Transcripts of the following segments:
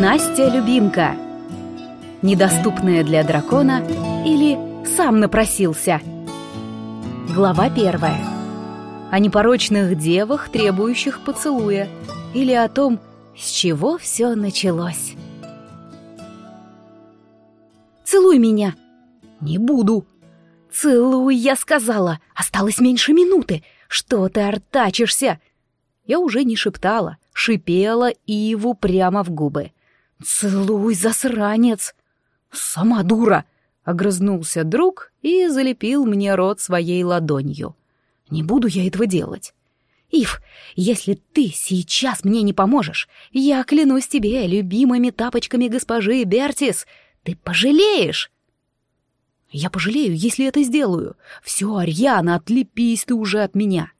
Настя Любимка. Недоступная для дракона или сам напросился. Глава первая. О непорочных девах, требующих поцелуя, или о том, с чего все началось. «Целуй меня!» «Не буду!» «Целуй, я сказала! Осталось меньше минуты! Что ты артачишься?» Я уже не шептала, шипела Иву прямо в губы. «Целуй, засранец!» «Сама дура!» — огрызнулся друг и залепил мне рот своей ладонью. «Не буду я этого делать!» «Ив, если ты сейчас мне не поможешь, я клянусь тебе любимыми тапочками госпожи Бертис, ты пожалеешь!» «Я пожалею, если это сделаю. Все, Арьяна, отлепись ты уже от меня!»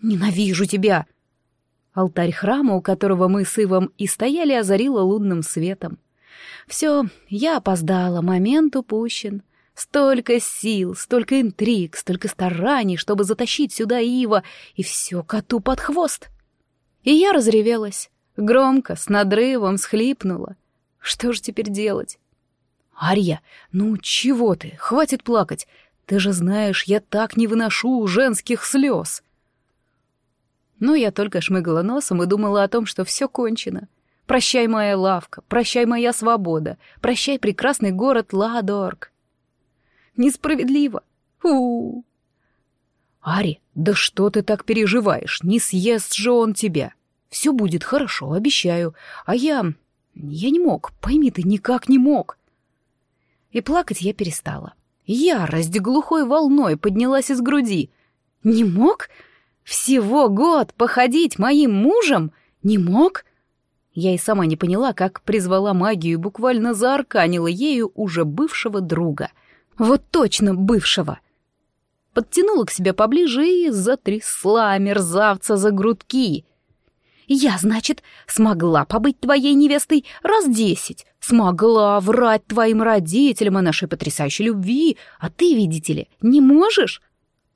«Ненавижу тебя!» Алтарь храма, у которого мы с Ивом и стояли, озарило лунным светом. Все, я опоздала, момент упущен. Столько сил, столько интриг, столько стараний, чтобы затащить сюда Ива, и все коту под хвост. И я разревелась, громко, с надрывом схлипнула. Что же теперь делать? «Арья, ну чего ты? Хватит плакать. Ты же знаешь, я так не выношу женских слез». Но я только шмыгала носом и думала о том, что все кончено. Прощай, моя лавка, прощай, моя свобода, прощай, прекрасный город Ладорг. Несправедливо. У, -у, Ари, да что ты так переживаешь? Не съест же он тебя. Все будет хорошо, обещаю. А я... Я не мог, пойми ты, никак не мог. И плакать я перестала. Ярость глухой волной поднялась из груди. Не мог? Всего год походить моим мужем? Не мог? Я и сама не поняла, как призвала магию и буквально заарканила ею уже бывшего друга. Вот точно бывшего. Подтянула к себе поближе и затрясла мерзавца за грудки. Я, значит, смогла побыть твоей невестой раз десять, смогла врать твоим родителям о нашей потрясающей любви, а ты, видите ли, не можешь?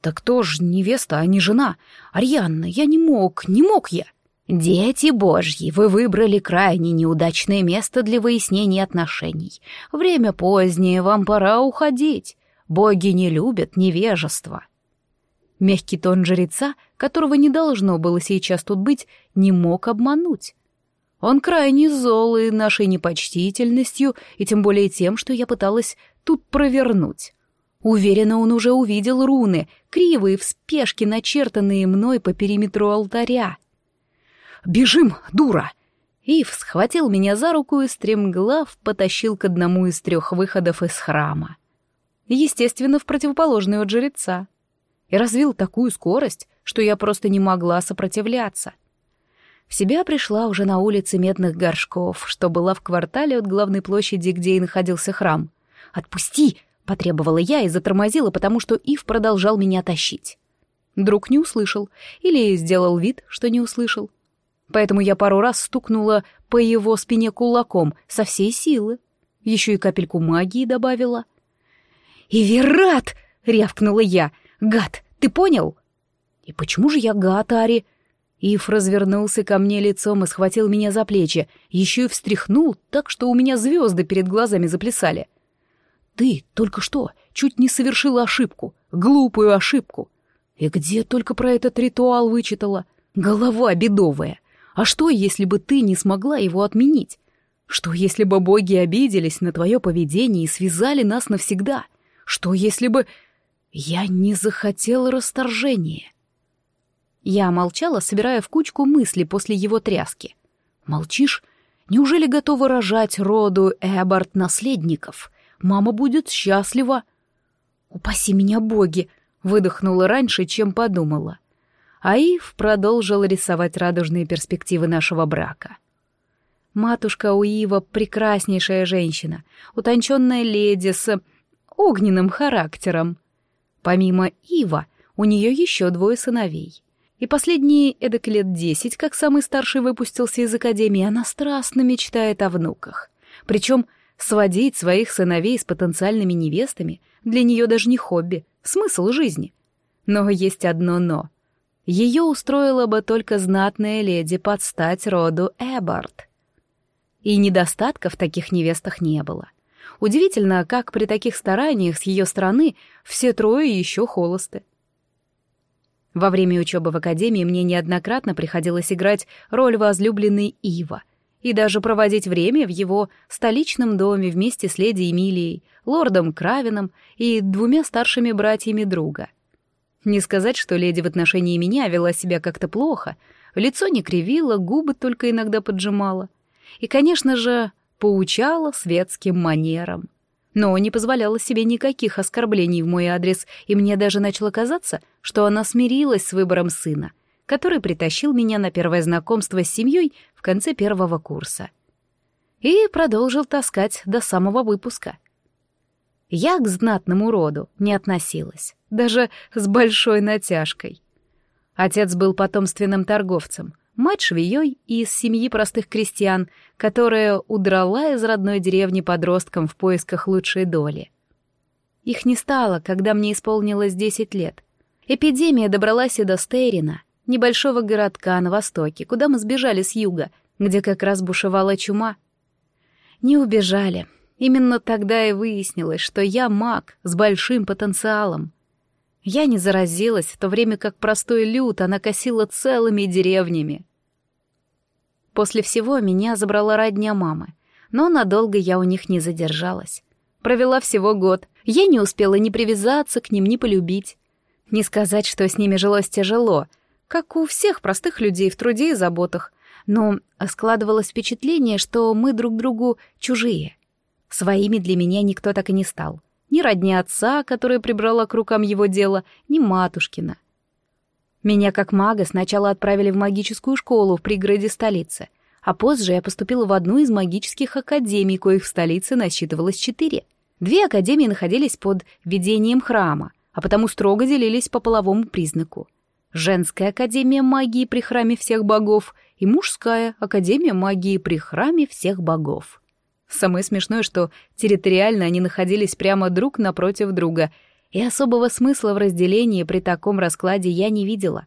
«Так кто ж невеста, а не жена? Арьянна, я не мог, не мог я!» «Дети Божьи, вы выбрали крайне неудачное место для выяснения отношений. Время позднее, вам пора уходить. Боги не любят невежество». Мягкий тон жреца, которого не должно было сейчас тут быть, не мог обмануть. Он крайне зол и нашей непочтительностью, и тем более тем, что я пыталась тут провернуть. Уверенно он уже увидел руны, кривые в спешке начертанные мной по периметру алтаря. «Бежим, дура!» Ив схватил меня за руку и стремглав потащил к одному из трех выходов из храма. Естественно, в противоположный от жреца. И развил такую скорость, что я просто не могла сопротивляться. В себя пришла уже на улице Медных Горшков, что была в квартале от главной площади, где и находился храм. «Отпусти!» Потребовала я и затормозила, потому что Ив продолжал меня тащить. Друг не услышал или сделал вид, что не услышал. Поэтому я пару раз стукнула по его спине кулаком со всей силы. Еще и капельку магии добавила. «Иверат!» — рявкнула я. «Гад, ты понял?» «И почему же я гад, Ари?» Ив развернулся ко мне лицом и схватил меня за плечи, еще и встряхнул так, что у меня звезды перед глазами заплясали. Ты только что чуть не совершила ошибку, глупую ошибку. И где только про этот ритуал вычитала? Голова бедовая. А что, если бы ты не смогла его отменить? Что, если бы боги обиделись на твое поведение и связали нас навсегда? Что, если бы... Я не захотела расторжения. Я молчала, собирая в кучку мысли после его тряски. Молчишь? Неужели готова рожать роду Эберт наследников? Мама будет счастлива. «Упаси меня, боги!» — выдохнула раньше, чем подумала. Аив продолжил рисовать радужные перспективы нашего брака. Матушка Уива — прекраснейшая женщина, утонченная леди с огненным характером. Помимо Ива, у нее еще двое сыновей. И последние эдак лет десять, как самый старший выпустился из академии, она страстно мечтает о внуках. Причем Сводить своих сыновей с потенциальными невестами для нее даже не хобби, смысл жизни. Но есть одно «но». Ее устроила бы только знатная леди под стать роду Эббард. и недостатков таких невестах не было. Удивительно, как при таких стараниях с ее стороны все трое еще холосты. Во время учебы в академии мне неоднократно приходилось играть роль возлюбленной Ива и даже проводить время в его столичном доме вместе с леди Эмилией, лордом Кравином и двумя старшими братьями друга. Не сказать, что леди в отношении меня вела себя как-то плохо, лицо не кривило, губы только иногда поджимала. И, конечно же, поучала светским манерам. Но не позволяла себе никаких оскорблений в мой адрес, и мне даже начало казаться, что она смирилась с выбором сына, который притащил меня на первое знакомство с семьей в конце первого курса. И продолжил таскать до самого выпуска. Я к знатному роду не относилась, даже с большой натяжкой. Отец был потомственным торговцем — мать швеей из семьи простых крестьян, которая удрала из родной деревни подросткам в поисках лучшей доли. Их не стало, когда мне исполнилось десять лет. Эпидемия добралась и до Стейрина, небольшого городка на востоке, куда мы сбежали с юга, где как раз бушевала чума. Не убежали. Именно тогда и выяснилось, что я маг с большим потенциалом. Я не заразилась, в то время как простой люд она косила целыми деревнями. После всего меня забрала родня мамы, но надолго я у них не задержалась. Провела всего год. Я не успела ни привязаться к ним, ни полюбить. Не сказать, что с ними жилось тяжело, как у всех простых людей в труде и заботах, но складывалось впечатление, что мы друг другу чужие. Своими для меня никто так и не стал ни родни отца, которая прибрала к рукам его дело, ни матушкина. Меня как мага сначала отправили в магическую школу в пригороде столицы, а позже я поступила в одну из магических академий, коих в столице насчитывалось четыре. Две академии находились под ведением храма, а потому строго делились по половому признаку. Женская академия магии при храме всех богов и мужская академия магии при храме всех богов. Самое смешное, что территориально они находились прямо друг напротив друга, и особого смысла в разделении при таком раскладе я не видела.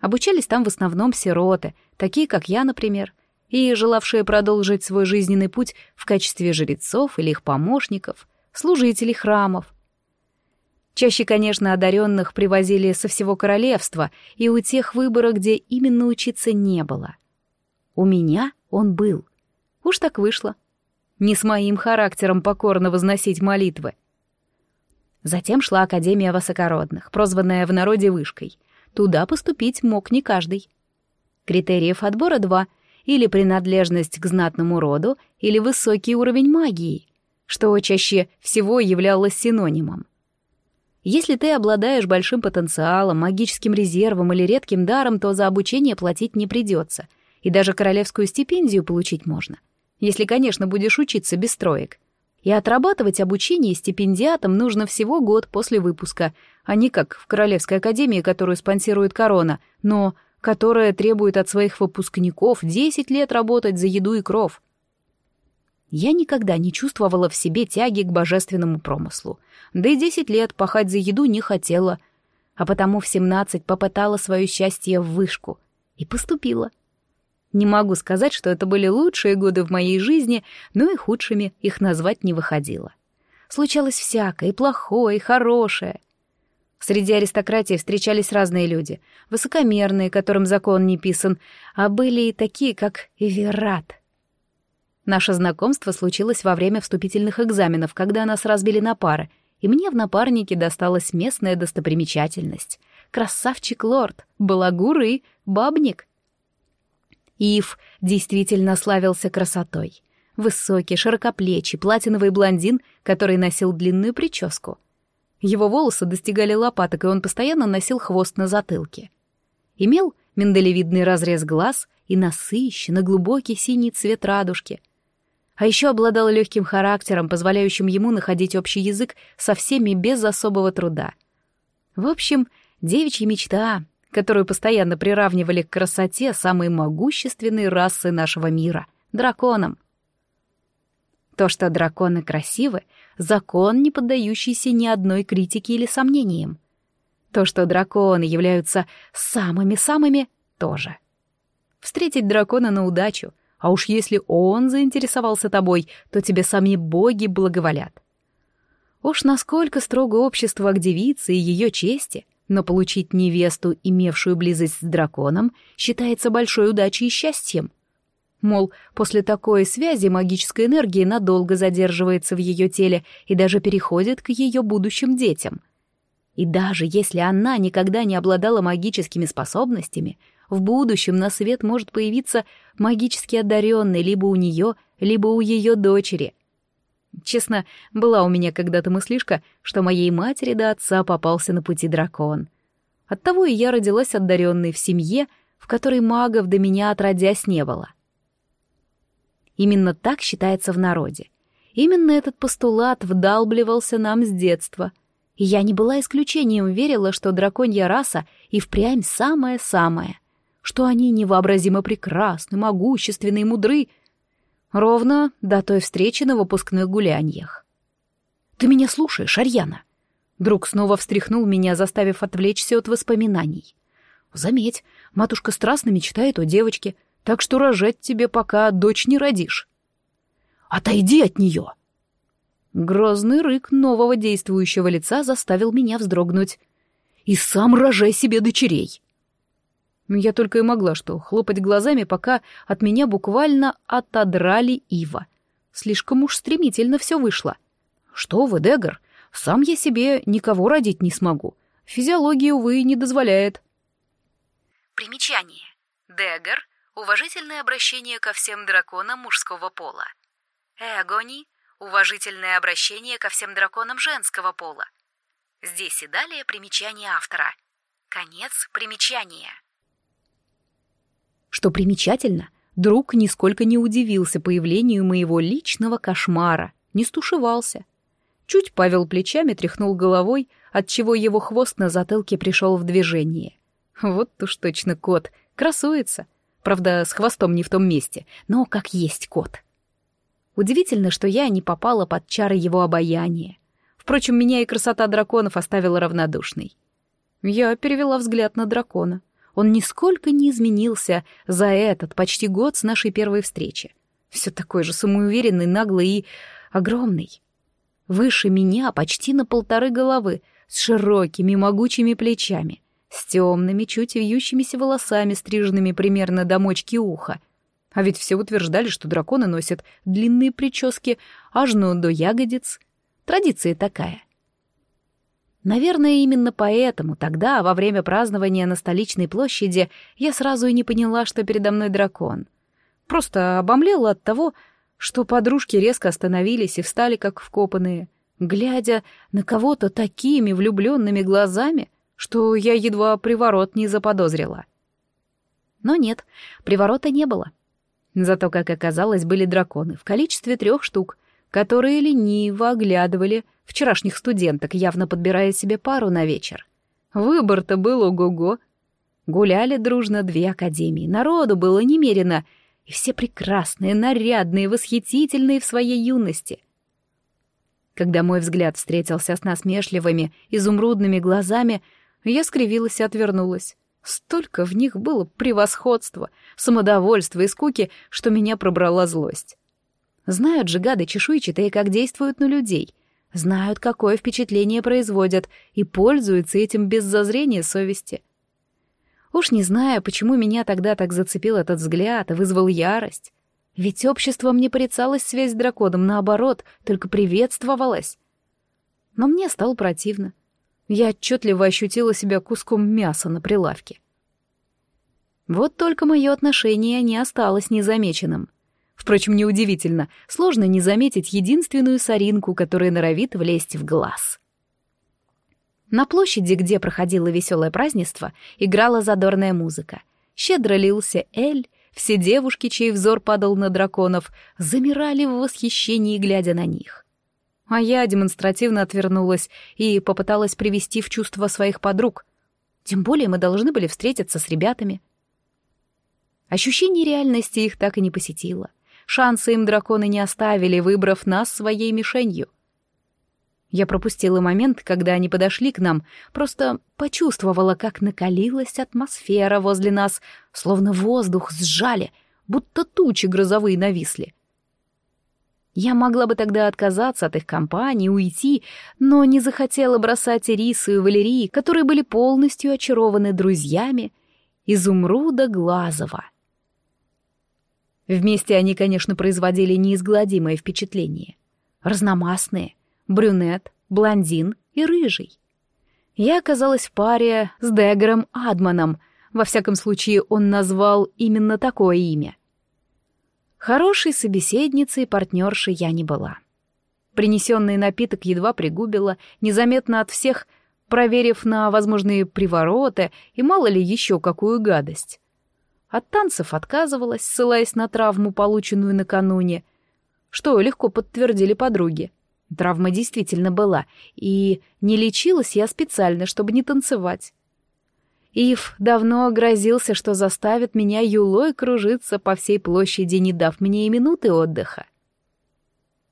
Обучались там в основном сироты, такие как я, например, и желавшие продолжить свой жизненный путь в качестве жрецов или их помощников, служителей храмов. Чаще, конечно, одаренных привозили со всего королевства и у тех выбора, где именно учиться не было. У меня он был. Уж так вышло. Не с моим характером покорно возносить молитвы. Затем шла Академия Высокородных, прозванная в народе Вышкой. Туда поступить мог не каждый. Критериев отбора два — или принадлежность к знатному роду, или высокий уровень магии, что чаще всего являлось синонимом. Если ты обладаешь большим потенциалом, магическим резервом или редким даром, то за обучение платить не придется, и даже королевскую стипендию получить можно если, конечно, будешь учиться без троек. И отрабатывать обучение стипендиатам нужно всего год после выпуска, а не как в Королевской академии, которую спонсирует корона, но которая требует от своих выпускников 10 лет работать за еду и кров. Я никогда не чувствовала в себе тяги к божественному промыслу, да и 10 лет пахать за еду не хотела, а потому в 17 попытала свое счастье в вышку и поступила. Не могу сказать, что это были лучшие годы в моей жизни, но и худшими их назвать не выходило. Случалось всякое, и плохое, и хорошее. Среди аристократии встречались разные люди, высокомерные, которым закон не писан, а были и такие, как Эверат. Наше знакомство случилось во время вступительных экзаменов, когда нас разбили на пары, и мне в напарнике досталась местная достопримечательность. Красавчик-лорд, балагур и бабник. Ив действительно славился красотой. Высокий, широкоплечий, платиновый блондин, который носил длинную прическу. Его волосы достигали лопаток, и он постоянно носил хвост на затылке. Имел миндалевидный разрез глаз и насыщенно глубокий синий цвет радужки. А еще обладал легким характером, позволяющим ему находить общий язык со всеми без особого труда. В общем, девичья мечта, которую постоянно приравнивали к красоте самой могущественной расы нашего мира — драконам. То, что драконы красивы, закон, не поддающийся ни одной критике или сомнениям. То, что драконы являются самыми-самыми, тоже. Встретить дракона на удачу, А уж если он заинтересовался тобой, то тебе сами боги благоволят. Уж насколько строго общество к девице и ее чести, но получить невесту, имевшую близость с драконом, считается большой удачей и счастьем. Мол, после такой связи магическая энергия надолго задерживается в ее теле и даже переходит к ее будущим детям. И даже если она никогда не обладала магическими способностями, в будущем на свет может появиться магически одаренный либо у нее, либо у ее дочери. Честно, была у меня когда-то мыслишка, что моей матери до отца попался на пути дракон. Оттого и я родилась одаренной в семье, в которой магов до меня отродясь не было. Именно так считается в народе. Именно этот постулат вдалбливался нам с детства. И я не была исключением, верила, что драконья раса и впрямь самая-самая, что они невообразимо прекрасны, могущественны и мудры, ровно до той встречи на выпускных гуляньях. «Ты меня слушаешь, Арьяна?» Друг снова встряхнул меня, заставив отвлечься от воспоминаний. «Заметь, матушка страстно мечтает о девочке — так что рожать тебе пока дочь не родишь. Отойди от нее!» Грозный рык нового действующего лица заставил меня вздрогнуть. «И сам рожай себе дочерей!» Я только и могла что хлопать глазами, пока от меня буквально отодрали ива. Слишком уж стремительно все вышло. «Что вы, Дегар, сам я себе никого родить не смогу. Физиология, увы, не дозволяет». Примечание. Дегар уважительное обращение ко всем драконам мужского пола. Эгони — уважительное обращение ко всем драконам женского пола. Здесь и далее примечание автора. Конец примечания. Что примечательно, друг нисколько не удивился появлению моего личного кошмара, не стушевался. Чуть Павел плечами тряхнул головой, отчего его хвост на затылке пришел в движение. Вот уж точно кот, красуется — Правда, с хвостом не в том месте, но как есть кот. Удивительно, что я не попала под чары его обаяния. Впрочем, меня и красота драконов оставила равнодушной. Я перевела взгляд на дракона. Он нисколько не изменился за этот почти год с нашей первой встречи. Все такой же самоуверенный, наглый и огромный. Выше меня почти на полторы головы, с широкими могучими плечами — с темными, чуть вьющимися волосами, стриженными примерно до мочки уха. А ведь все утверждали, что драконы носят длинные прически аж ну до ягодиц. Традиция такая. Наверное, именно поэтому тогда, во время празднования на столичной площади, я сразу и не поняла, что передо мной дракон. Просто обомлела от того, что подружки резко остановились и встали как вкопанные, глядя на кого-то такими влюбленными глазами — что я едва приворот не заподозрила. Но нет, приворота не было. Зато, как оказалось, были драконы в количестве трех штук, которые лениво оглядывали вчерашних студенток, явно подбирая себе пару на вечер. Выбор-то был ого-го. Гуляли дружно две академии, народу было немерено, и все прекрасные, нарядные, восхитительные в своей юности. Когда мой взгляд встретился с насмешливыми, изумрудными глазами — я скривилась и отвернулась. Столько в них было превосходства, самодовольства и скуки, что меня пробрала злость. Знают же гады чешуйчатые, как действуют на людей. Знают, какое впечатление производят, и пользуются этим без зазрения совести. Уж не знаю, почему меня тогда так зацепил этот взгляд и вызвал ярость. Ведь обществом не порицалась связь с драконом, наоборот, только приветствовалась. Но мне стало противно. Я отчетливо ощутила себя куском мяса на прилавке. Вот только мое отношение не осталось незамеченным. Впрочем, неудивительно, сложно не заметить единственную соринку, которая норовит влезть в глаз. На площади, где проходило веселое празднество, играла задорная музыка. Щедро лился эль, все девушки, чей взор падал на драконов, замирали в восхищении, глядя на них. А я демонстративно отвернулась и попыталась привести в чувство своих подруг. Тем более мы должны были встретиться с ребятами. Ощущение реальности их так и не посетило. Шансы им драконы не оставили, выбрав нас своей мишенью. Я пропустила момент, когда они подошли к нам, просто почувствовала, как накалилась атмосфера возле нас, словно воздух сжали, будто тучи грозовые нависли. Я могла бы тогда отказаться от их компании, уйти, но не захотела бросать Ирису и Валерии, которые были полностью очарованы друзьями изумруда Глазова. Вместе они, конечно, производили неизгладимое впечатление. Разномастные, брюнет, блондин и рыжий. Я оказалась в паре с Дегером Адманом, во всяком случае он назвал именно такое имя. Хорошей собеседницей и партнершей я не была. Принесенный напиток едва пригубила, незаметно от всех, проверив на возможные привороты и мало ли еще какую гадость. От танцев отказывалась, ссылаясь на травму, полученную накануне, что легко подтвердили подруги. Травма действительно была, и не лечилась я специально, чтобы не танцевать. Ив давно грозился, что заставит меня юлой кружиться по всей площади, не дав мне и минуты отдыха.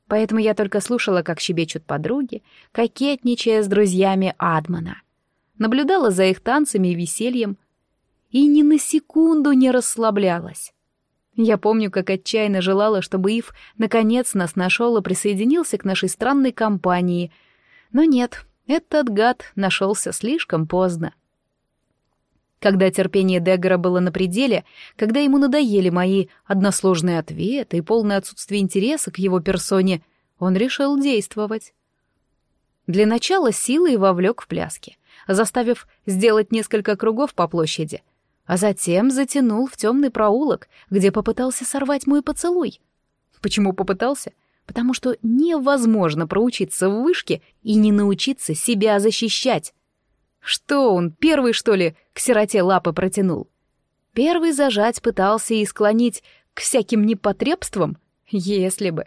Поэтому я только слушала, как щебечут подруги, кокетничая с друзьями Адмана. Наблюдала за их танцами и весельем, и ни на секунду не расслаблялась. Я помню, как отчаянно желала, чтобы Ив наконец нас нашел и присоединился к нашей странной компании. Но нет, этот гад нашелся слишком поздно. Когда терпение Деггера было на пределе, когда ему надоели мои односложные ответы и полное отсутствие интереса к его персоне, он решил действовать. Для начала силой вовлек в пляски, заставив сделать несколько кругов по площади, а затем затянул в темный проулок, где попытался сорвать мой поцелуй. Почему попытался? Потому что невозможно проучиться в вышке и не научиться себя защищать. Что он, первый, что ли, к сироте лапы протянул? Первый зажать пытался и склонить к всяким непотребствам? Если бы.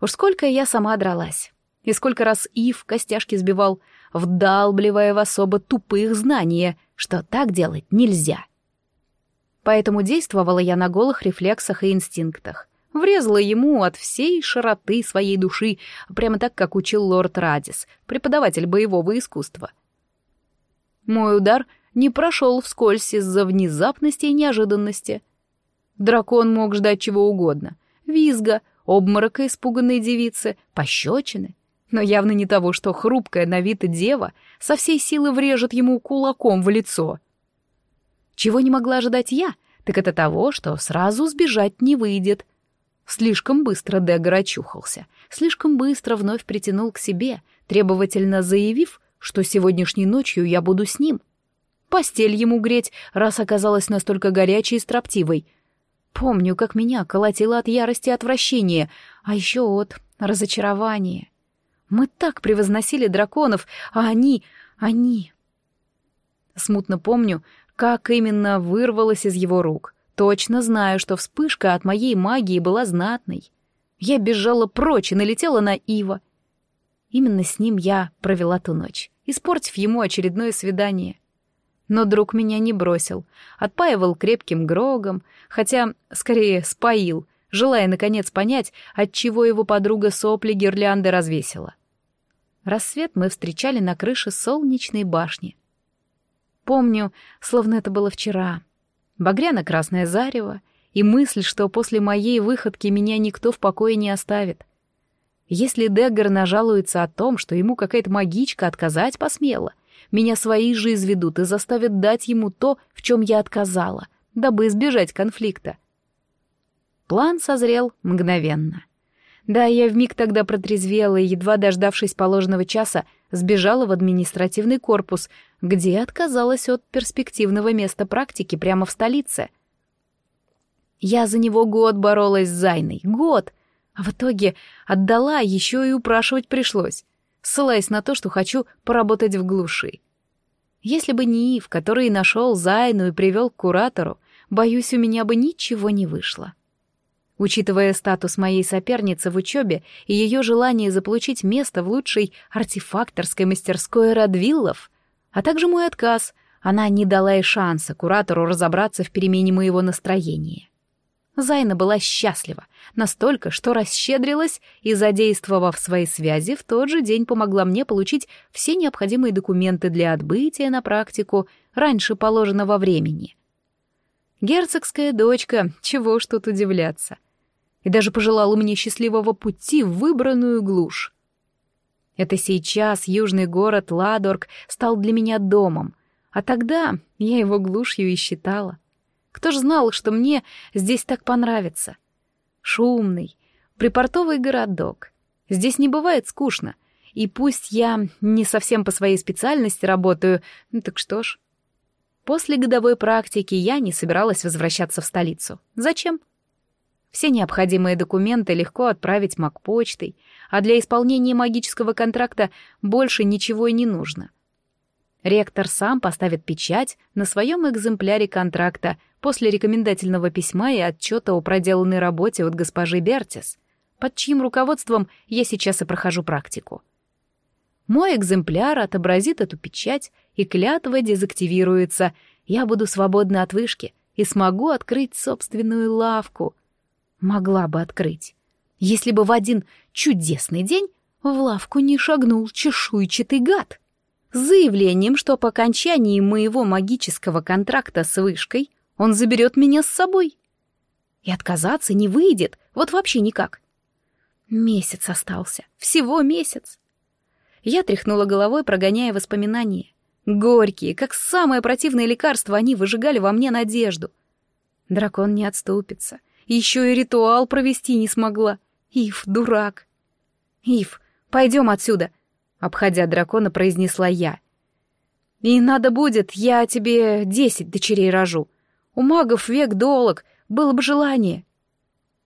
Уж сколько я сама дралась. И сколько раз Ив костяшки сбивал, вдалбливая в особо тупых знания, что так делать нельзя. Поэтому действовала я на голых рефлексах и инстинктах. Врезала ему от всей широты своей души, прямо так, как учил лорд Радис, преподаватель боевого искусства. Мой удар не прошел вскользь из-за внезапности и неожиданности. Дракон мог ждать чего угодно. Визга, обморока испуганной девицы, пощечины. Но явно не того, что хрупкая на вид дева со всей силы врежет ему кулаком в лицо. Чего не могла ожидать я, так это того, что сразу сбежать не выйдет. Слишком быстро Дегар очухался, слишком быстро вновь притянул к себе, требовательно заявив, что сегодняшней ночью я буду с ним. Постель ему греть, раз оказалась настолько горячей и строптивой. Помню, как меня колотило от ярости и отвращения, а еще от разочарования. Мы так превозносили драконов, а они... они... Смутно помню, как именно вырвалась из его рук. Точно знаю, что вспышка от моей магии была знатной. Я бежала прочь и налетела на Ива. Именно с ним я провела ту ночь, испортив ему очередное свидание. Но друг меня не бросил, отпаивал крепким грогом, хотя, скорее, споил, желая, наконец, понять, отчего его подруга сопли гирлянды развесила. Рассвет мы встречали на крыше солнечной башни. Помню, словно это было вчера. Багряно-красное зарево и мысль, что после моей выходки меня никто в покое не оставит. Если Деггер нажалуется о том, что ему какая-то магичка отказать посмела, меня свои же изведут и заставят дать ему то, в чем я отказала, дабы избежать конфликта. План созрел мгновенно. Да, я вмиг тогда протрезвела и, едва дождавшись положенного часа, сбежала в административный корпус, где отказалась от перспективного места практики прямо в столице. Я за него год боролась с Зайной. Год! А в итоге отдала, еще и упрашивать пришлось, ссылаясь на то, что хочу поработать в глуши. Если бы не Ив, который нашел Зайну и привел к куратору, боюсь, у меня бы ничего не вышло. Учитывая статус моей соперницы в учебе и ее желание заполучить место в лучшей артефакторской мастерской Радвиллов, а также мой отказ, она не дала и шанса куратору разобраться в перемене моего настроения. Зайна была счастлива, настолько, что расщедрилась и, задействовав свои связи, в тот же день помогла мне получить все необходимые документы для отбытия на практику раньше положенного времени. Герцогская дочка, чего ж тут удивляться. И даже пожелала мне счастливого пути в выбранную глушь. Это сейчас южный город Ладорг стал для меня домом, а тогда я его глушью и считала. Кто ж знал, что мне здесь так понравится? Шумный, припортовый городок. Здесь не бывает скучно. И пусть я не совсем по своей специальности работаю, ну так что ж. После годовой практики я не собиралась возвращаться в столицу. Зачем? Все необходимые документы легко отправить макпочтой, а для исполнения магического контракта больше ничего и не нужно. Ректор сам поставит печать на своем экземпляре контракта после рекомендательного письма и отчета о проделанной работе от госпожи Бертис, под чьим руководством я сейчас и прохожу практику. Мой экземпляр отобразит эту печать, и клятва дезактивируется. Я буду свободна от вышки и смогу открыть собственную лавку. Могла бы открыть, если бы в один чудесный день в лавку не шагнул чешуйчатый гад с заявлением, что по окончании моего магического контракта с вышкой он заберет меня с собой. И отказаться не выйдет, вот вообще никак. Месяц остался, всего месяц. Я тряхнула головой, прогоняя воспоминания. Горькие, как самое противное лекарство, они выжигали во мне надежду. Дракон не отступится. Еще и ритуал провести не смогла. Ив, дурак. Ив, пойдем отсюда, обходя дракона, произнесла я. И надо будет, я тебе десять дочерей рожу. У магов век долг, было бы желание.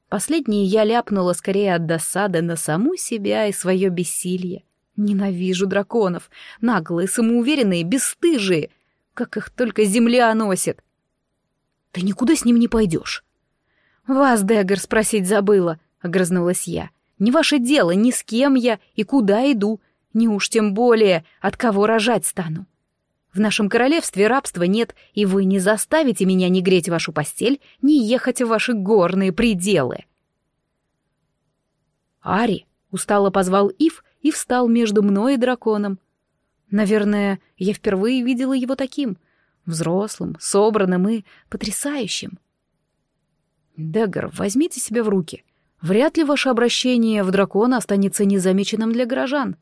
Последнее я ляпнула скорее от досады на саму себя и свое бессилие. Ненавижу драконов, наглые, самоуверенные, бесстыжие, как их только земля носит. Ты никуда с ним не пойдешь. Вас, Дэггер, спросить забыла, огрызнулась я. Не ваше дело, ни с кем я и куда иду, не уж тем более, от кого рожать стану. В нашем королевстве рабства нет, и вы не заставите меня ни греть вашу постель, ни ехать в ваши горные пределы. Ари устало позвал Ив и встал между мной и драконом. Наверное, я впервые видела его таким, взрослым, собранным и потрясающим. Дэггер, возьмите себя в руки. Вряд ли ваше обращение в дракона останется незамеченным для горожан.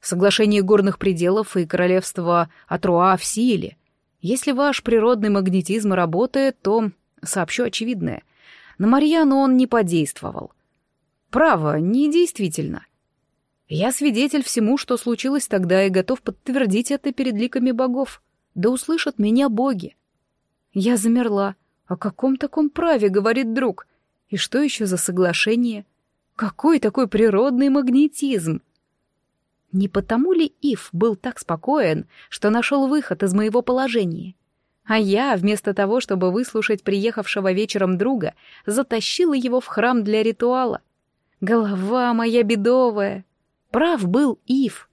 Соглашение горных пределов и королевства Атруа в силе. Если ваш природный магнетизм работает, то сообщу очевидное. На Марьяну он не подействовал. Право, недействительно. Я свидетель всему, что случилось тогда, и готов подтвердить это перед ликами богов. Да услышат меня боги. Я замерла. О каком таком праве, говорит друг? И что еще за соглашение? Какой такой природный магнетизм? Не потому ли Ив был так спокоен, что нашел выход из моего положения? А я, вместо того, чтобы выслушать приехавшего вечером друга, затащила его в храм для ритуала. Голова моя бедовая. Прав был Ив.